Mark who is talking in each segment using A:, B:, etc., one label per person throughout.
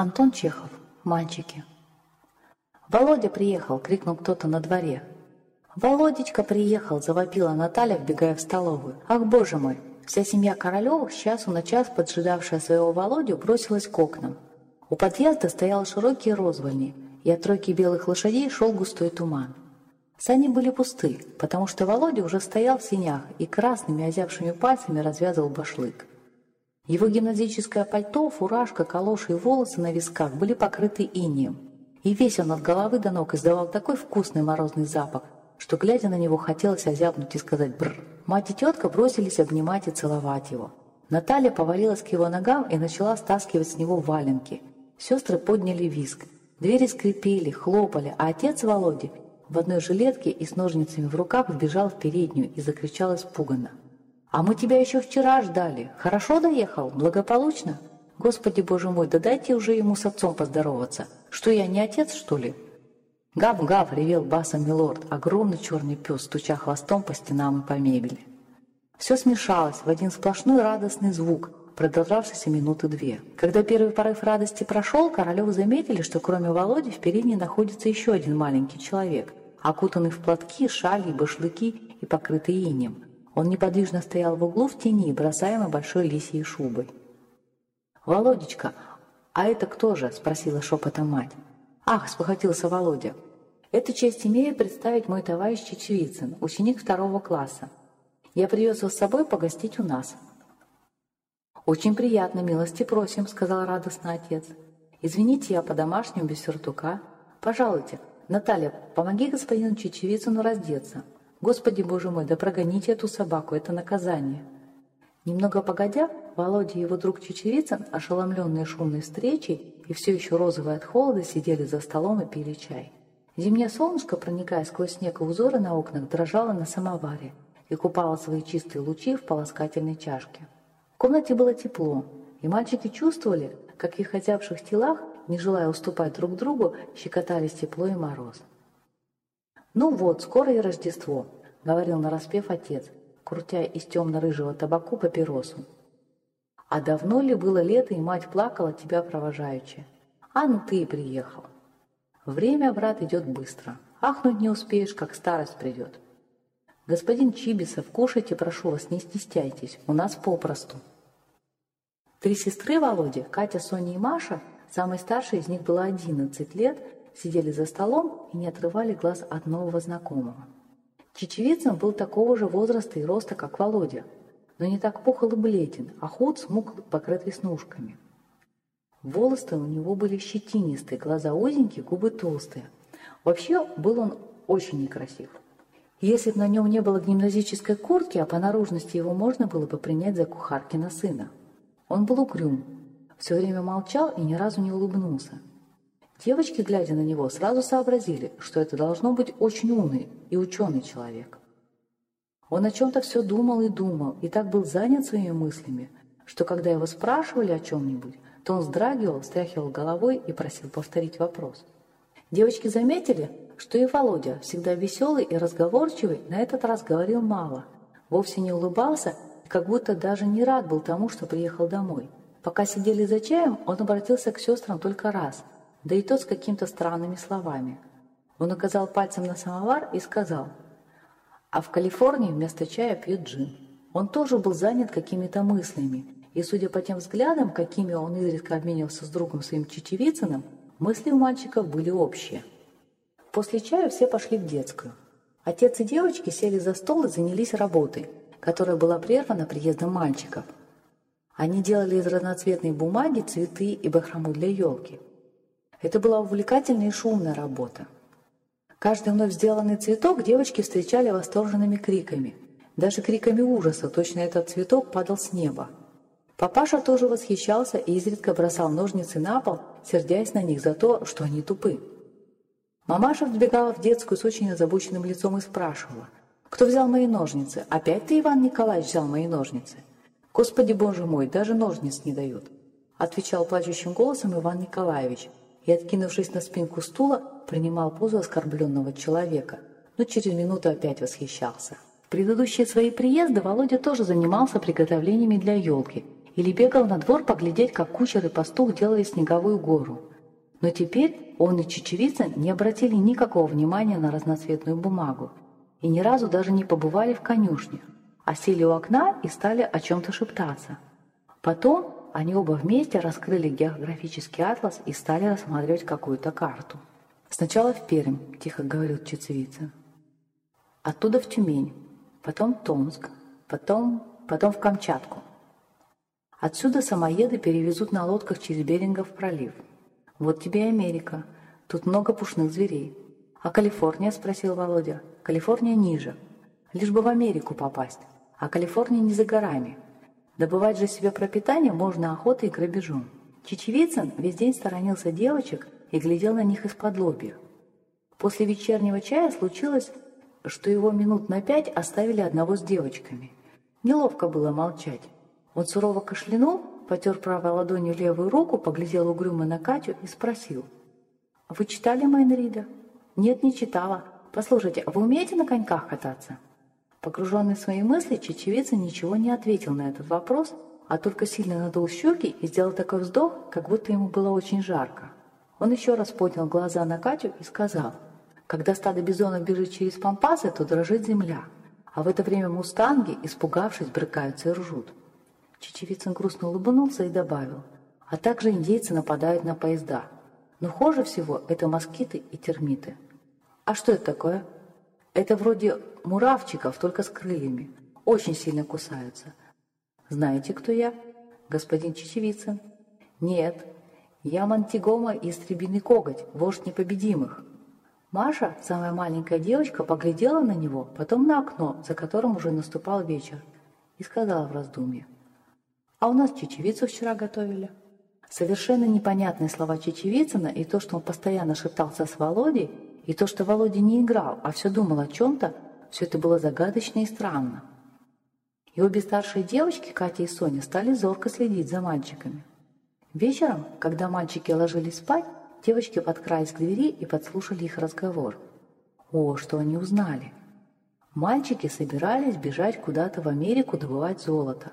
A: Антон Чехов. Мальчики. «Володя приехал!» — крикнул кто-то на дворе. «Володечка приехал!» — завопила Наталья, вбегая в столовую. «Ах, боже мой!» Вся семья Королевых, часу на час поджидавшая своего Володю, бросилась к окнам. У подъезда стоял широкие розвольни, и от тройки белых лошадей шел густой туман. Сани были пусты, потому что Володя уже стоял в синях и красными озявшими пальцами развязывал башлык. Его гимназическое пальто, фуражка, калоши и волосы на висках были покрыты инием. И весь он от головы до ног издавал такой вкусный морозный запах, что, глядя на него, хотелось озябнуть и сказать «бррр». Мать и тетка бросились обнимать и целовать его. Наталья повалилась к его ногам и начала стаскивать с него валенки. Сестры подняли виск. Двери скрипели, хлопали, а отец Володи в одной жилетке и с ножницами в руках вбежал в переднюю и закричал испуганно. «А мы тебя еще вчера ждали. Хорошо доехал? Благополучно? Господи, боже мой, да дайте уже ему с отцом поздороваться. Что, я не отец, что ли?» «Гав-гав!» — ревел басом милорд, огромный черный пес, стуча хвостом по стенам и по мебели. Все смешалось в один сплошной радостный звук, продолжавшийся минуты две. Когда первый порыв радости прошел, Королевы заметили, что кроме Володи в передней находится еще один маленький человек, окутанный в платки, шали, башлыки и покрытый инем. Он неподвижно стоял в углу в тени, бросаемой большой лисьей шубой. «Володечка, а это кто же?» – спросила шепотом мать. «Ах!» – спохватился Володя. «Это честь имею представить мой товарищ Чечевицын, ученик второго класса. Я привез его с собой погостить у нас». «Очень приятно, милости просим», – сказал радостно отец. «Извините, я по-домашнему, без сюртука. Пожалуйте, Наталья, помоги господину Чечевицыну раздеться. Господи, боже мой, да прогоните эту собаку, это наказание. Немного погодя, Володя и его друг Чечевицын, ошеломленные шумной встречей и все еще розовые от холода, сидели за столом и пили чай. Зимнее солнышко, проникая сквозь снег и узоры на окнах, дрожало на самоваре и купало свои чистые лучи в полоскательной чашке. В комнате было тепло, и мальчики чувствовали, как их озябших телах, не желая уступать друг другу, щекотались тепло и мороз. «Ну вот, скоро и Рождество», — говорил нараспев отец, крутя из темно-рыжего табаку папиросу. «А давно ли было лето, и мать плакала тебя провожаючи? А ну ты и приехал. Время, брат, идет быстро. Ахнуть не успеешь, как старость придет. Господин Чибисов, кушайте, прошу вас, не стесняйтесь, у нас попросту». Три сестры Володи, Катя, Соня и Маша, самой старшей из них было 11 лет, сидели за столом и не отрывали глаз от нового знакомого. Чечевицын был такого же возраста и роста, как Володя, но не так пухол и бледен, а худ смуг покрыт веснушками. Волосы у него были щетинистые, глаза узенькие, губы толстые. Вообще был он очень некрасив. Если бы на нем не было гимназической куртки, а по наружности его можно было бы принять за кухаркина сына. Он был угрюм, все время молчал и ни разу не улыбнулся. Девочки, глядя на него, сразу сообразили, что это должно быть очень умный и ученый человек. Он о чем-то все думал и думал, и так был занят своими мыслями, что когда его спрашивали о чем-нибудь, то он вздрагивал, встряхивал головой и просил повторить вопрос. Девочки заметили, что и Володя, всегда веселый и разговорчивый, на этот раз говорил мало, вовсе не улыбался и как будто даже не рад был тому, что приехал домой. Пока сидели за чаем, он обратился к сестрам только раз – да и тот с какими-то странными словами. Он указал пальцем на самовар и сказал, а в Калифорнии вместо чая пьют джин. Он тоже был занят какими-то мыслями, и, судя по тем взглядам, какими он изредка обменивался с другом своим Чечевицыным, мысли у мальчиков были общие. После чая все пошли в детскую. Отец и девочки сели за стол и занялись работой, которая была прервана приездом мальчиков. Они делали из разноцветной бумаги цветы и бахрому для елки – это была увлекательная и шумная работа. Каждый вновь сделанный цветок девочки встречали восторженными криками, даже криками ужаса, точно этот цветок падал с неба. Папаша тоже восхищался и изредка бросал ножницы на пол, сердясь на них за то, что они тупы. Мамаша вбегала в детскую с очень озабоченным лицом и спрашивала, «Кто взял мои ножницы? Опять ты, Иван Николаевич, взял мои ножницы?» «Господи, боже мой, даже ножниц не дают!» Отвечал плачущим голосом Иван Николаевич, и, откинувшись на спинку стула, принимал позу оскорбленного человека, но через минуту опять восхищался. В предыдущие свои приезды Володя тоже занимался приготовлениями для елки или бегал на двор поглядеть, как кучер и пастух делали снеговую гору. Но теперь он и Чечевица не обратили никакого внимания на разноцветную бумагу и ни разу даже не побывали в конюшне, а сели у окна и стали о чем-то шептаться. Потом они оба вместе раскрыли географический атлас и стали рассматривать какую-то карту. «Сначала в Пермь», — тихо говорил Чецевицын. «Оттуда в Тюмень, потом Томск, потом, потом в Камчатку. Отсюда самоеды перевезут на лодках через Берингов пролив. Вот тебе и Америка. Тут много пушных зверей. А Калифорния?» — спросил Володя. «Калифорния ниже. Лишь бы в Америку попасть. А Калифорния не за горами. Добывать же себе пропитание можно охотой и грабежом. Чечевицын весь день сторонился девочек и глядел на них из-под лобья. После вечернего чая случилось, что его минут на пять оставили одного с девочками. Неловко было молчать. Он сурово кашлянул, потер правой ладонью левую руку, поглядел угрюмо на Катю и спросил. «Вы читали Майнрида?» «Нет, не читала. Послушайте, а вы умеете на коньках кататься?» Погруженный в свои мысли, чечевица ничего не ответил на этот вопрос, а только сильно надул щеки и сделал такой вздох, как будто ему было очень жарко. Он еще раз поднял глаза на Катю и сказал, «Когда стадо бизонов бежит через пампасы, то дрожит земля, а в это время мустанги, испугавшись, брыкаются и ржут». Чечевицын грустно улыбнулся и добавил, «А также индейцы нападают на поезда. Но хуже всего это москиты и термиты». «А что это такое?» Это вроде муравчиков, только с крыльями. Очень сильно кусаются. Знаете, кто я? Господин Чечевицын? Нет, я Мантигома и Истребиный коготь, вождь непобедимых. Маша, самая маленькая девочка, поглядела на него, потом на окно, за которым уже наступал вечер, и сказала в раздумье. «А у нас чечевицу вчера готовили». Совершенно непонятные слова Чечевицына и то, что он постоянно шептался с Володей, и то, что Володя не играл, а все думал о чем-то, все это было загадочно и странно. И обе старшие девочки, Катя и Соня, стали зорко следить за мальчиками. Вечером, когда мальчики ложились спать, девочки подкрались к двери и подслушали их разговор. О, что они узнали! Мальчики собирались бежать куда-то в Америку добывать золото.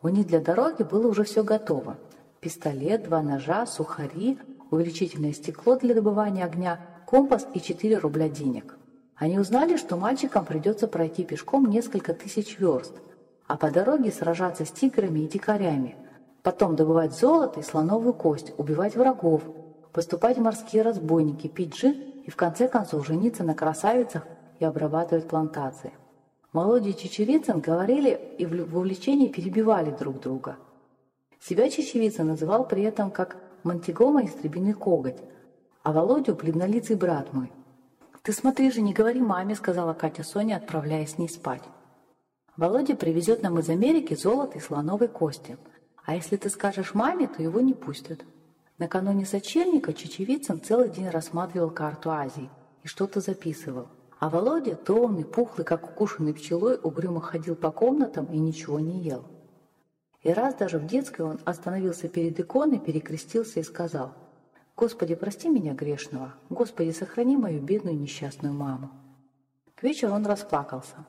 A: У них для дороги было уже все готово. Пистолет, два ножа, сухари, увеличительное стекло для добывания огня компас и 4 рубля денег. Они узнали, что мальчикам придется пройти пешком несколько тысяч верст, а по дороге сражаться с тиграми и дикарями, потом добывать золото и слоновую кость, убивать врагов, поступать в морские разбойники, пить джин и в конце концов жениться на красавицах и обрабатывать плантации. Володя и Чечевицын говорили и в увлечении перебивали друг друга. Себя Чечевицын называл при этом как Монтигома истребиный коготь, а Володю бледнолицый брат мой. «Ты смотри же, не говори маме», — сказала Катя Соня, отправляясь с ней спать. «Володя привезет нам из Америки золото и слоновой кости. А если ты скажешь маме, то его не пустят». Накануне сочельника Чечевицын целый день рассматривал карту Азии и что-то записывал. А Володя, томный, пухлый, как укушенный пчелой, угрюмо ходил по комнатам и ничего не ел. И раз даже в детской он остановился перед иконой, перекрестился и сказал – Господи, прости меня грешного. Господи, сохрани мою бедную несчастную маму. К вечеру он расплакался.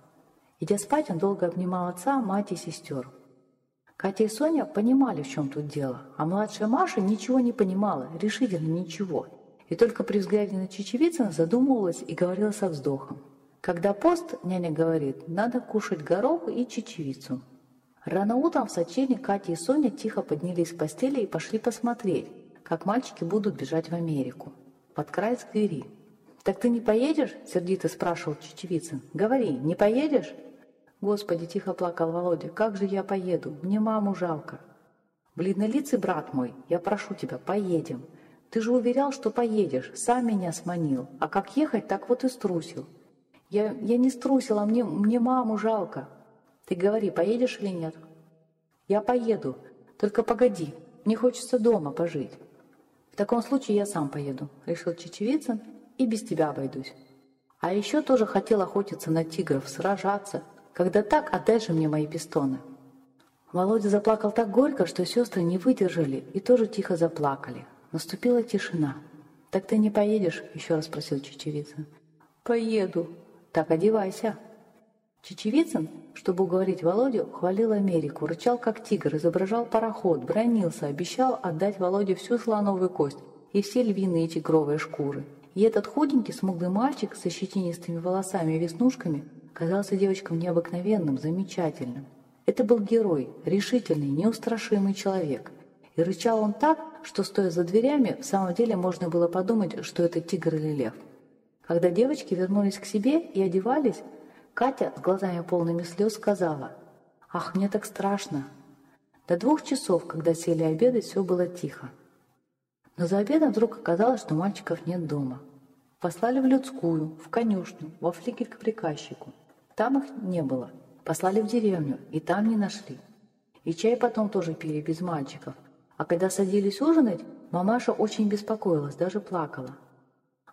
A: Идя спать, он долго обнимал отца, мать и сестер. Катя и Соня понимали, в чем тут дело, а младшая Маша ничего не понимала, решительно ничего. И только при взгляде на Чечевицына задумывалась и говорила со вздохом. Когда пост, няня говорит, надо кушать горох и чечевицу. Рано утром в сочельник Катя и Соня тихо поднялись с постели и пошли посмотреть, как мальчики будут бежать в Америку. Подкрась к двери. «Так ты не поедешь?» – сердито спрашивал Чечевицын. «Говори, не поедешь?» «Господи!» – тихо плакал Володя. «Как же я поеду? Мне маму жалко!» «Бледнолицый брат мой, я прошу тебя, поедем. Ты же уверял, что поедешь, сам меня сманил. А как ехать, так вот и струсил. Я, я не струсил, а мне, мне маму жалко. Ты говори, поедешь или нет?» «Я поеду. Только погоди, мне хочется дома пожить». «В таком случае я сам поеду», — решил Чечевицын, — «и без тебя обойдусь». А еще тоже хотел охотиться на тигров, сражаться. Когда так, отдай же мне мои пистоны. Володя заплакал так горько, что сестры не выдержали и тоже тихо заплакали. Наступила тишина. «Так ты не поедешь?» — еще раз спросил Чечевицын. «Поеду». «Так одевайся». Чечевицын, чтобы уговорить Володю, хвалил Америку, рычал как тигр, изображал пароход, бронился, обещал отдать Володе всю слоновую кость и все львиные и тигровые шкуры. И этот худенький, смуглый мальчик со щетинистыми волосами и веснушками казался девочкам необыкновенным, замечательным. Это был герой, решительный, неустрашимый человек. И рычал он так, что, стоя за дверями, в самом деле можно было подумать, что это тигр или лев. Когда девочки вернулись к себе и одевались, Катя с глазами полными слез сказала, «Ах, мне так страшно!» До двух часов, когда сели обедать, все было тихо. Но за обедом вдруг оказалось, что мальчиков нет дома. Послали в людскую, в конюшню, во флигель к приказчику. Там их не было. Послали в деревню, и там не нашли. И чай потом тоже пили без мальчиков. А когда садились ужинать, мамаша очень беспокоилась, даже плакала.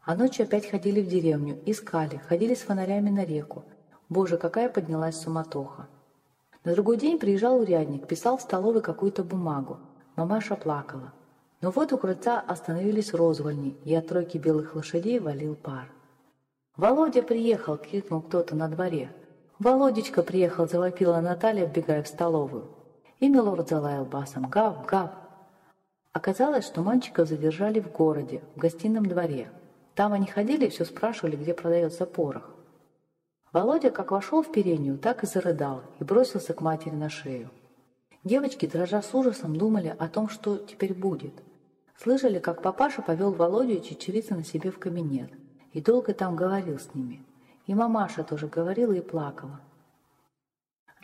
A: А ночью опять ходили в деревню, искали, ходили с фонарями на реку, Боже, какая поднялась суматоха. На другой день приезжал урядник, писал в столовой какую-то бумагу. Мамаша плакала. Но вот у крыльца остановились розвольни, и от тройки белых лошадей валил пар. «Володя приехал!» — крикнул кто-то на дворе. «Володечка приехал!» — завопила Наталья, вбегая в столовую. И милорд залаял басом «Гав! Гав!». Оказалось, что мальчиков задержали в городе, в гостином дворе. Там они ходили и все спрашивали, где продается порох. Володя как вошел в переднюю, так и зарыдал и бросился к матери на шею. Девочки, дрожа с ужасом, думали о том, что теперь будет. Слышали, как папаша повел Володю и Чечевица на себе в кабинет и долго там говорил с ними. И мамаша тоже говорила и плакала.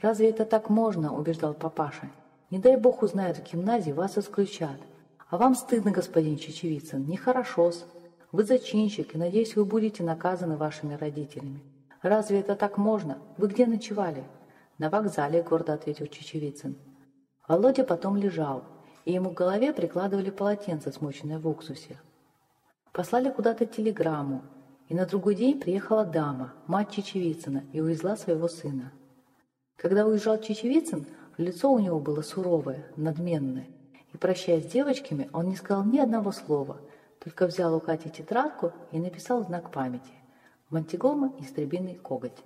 A: «Разве это так можно?» – убеждал папаша. «Не дай бог узнают в гимназии, вас исключат. А вам стыдно, господин Чечевицын, нехорошо-с. Вы зачинщик, и, надеюсь, вы будете наказаны вашими родителями. «Разве это так можно? Вы где ночевали?» «На вокзале», — гордо ответил Чечевицын. Володя потом лежал, и ему к голове прикладывали полотенце, смоченное в уксусе. Послали куда-то телеграмму, и на другой день приехала дама, мать Чечевицына, и увезла своего сына. Когда уезжал Чечевицын, лицо у него было суровое, надменное, и, прощаясь с девочками, он не сказал ни одного слова, только взял у Кати тетрадку и написал знак памяти. Мантигома – истребиный коготь.